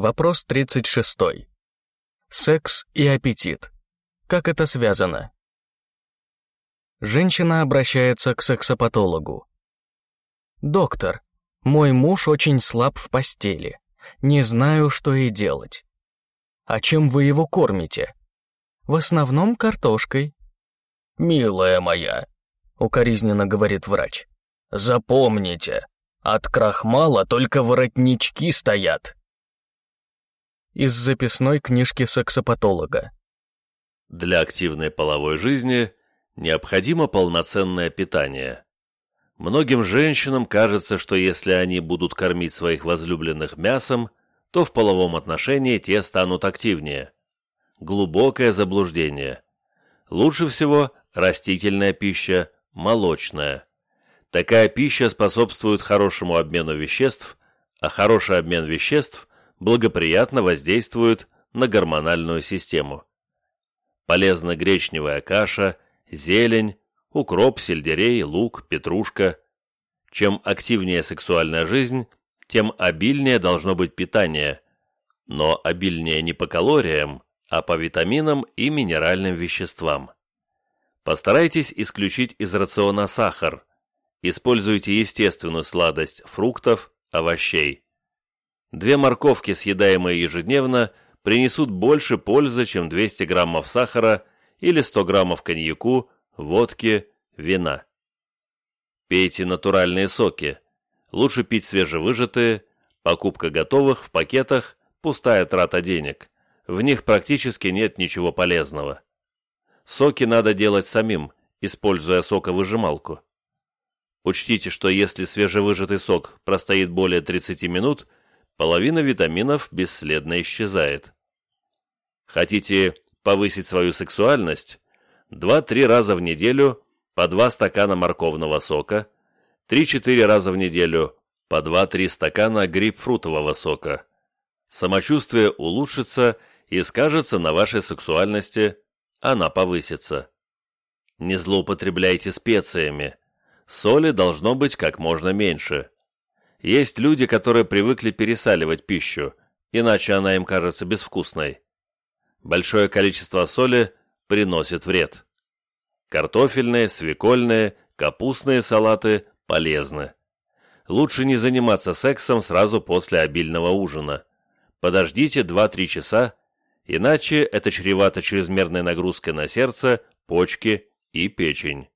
Вопрос 36. Секс и аппетит. Как это связано? Женщина обращается к сексопатологу. «Доктор, мой муж очень слаб в постели. Не знаю, что и делать. А чем вы его кормите? В основном картошкой. Милая моя, укоризненно говорит врач. Запомните, от крахмала только воротнички стоят. Из записной книжки сексопатолога. Для активной половой жизни необходимо полноценное питание. Многим женщинам кажется, что если они будут кормить своих возлюбленных мясом, то в половом отношении те станут активнее. Глубокое заблуждение. Лучше всего растительная пища, молочная. Такая пища способствует хорошему обмену веществ, а хороший обмен веществ благоприятно воздействует на гормональную систему. Полезна гречневая каша, зелень, укроп, сельдерей, лук, петрушка. Чем активнее сексуальная жизнь, тем обильнее должно быть питание, но обильнее не по калориям, а по витаминам и минеральным веществам. Постарайтесь исключить из рациона сахар. Используйте естественную сладость фруктов, овощей. Две морковки, съедаемые ежедневно, принесут больше пользы, чем 200 граммов сахара или 100 граммов коньяку, водки, вина. Пейте натуральные соки. Лучше пить свежевыжатые, покупка готовых в пакетах – пустая трата денег. В них практически нет ничего полезного. Соки надо делать самим, используя соковыжималку. Учтите, что если свежевыжатый сок простоит более 30 минут, половина витаминов бесследно исчезает. Хотите повысить свою сексуальность? 2-3 раза в неделю по 2 стакана морковного сока, 3-4 раза в неделю по 2-3 стакана грейпфрутового сока. Самочувствие улучшится и скажется на вашей сексуальности, она повысится. Не злоупотребляйте специями. Соли должно быть как можно меньше. Есть люди, которые привыкли пересаливать пищу, иначе она им кажется безвкусной. Большое количество соли приносит вред. Картофельные, свекольные, капустные салаты полезны. Лучше не заниматься сексом сразу после обильного ужина. Подождите 2-3 часа, иначе это чревато чрезмерной нагрузкой на сердце, почки и печень.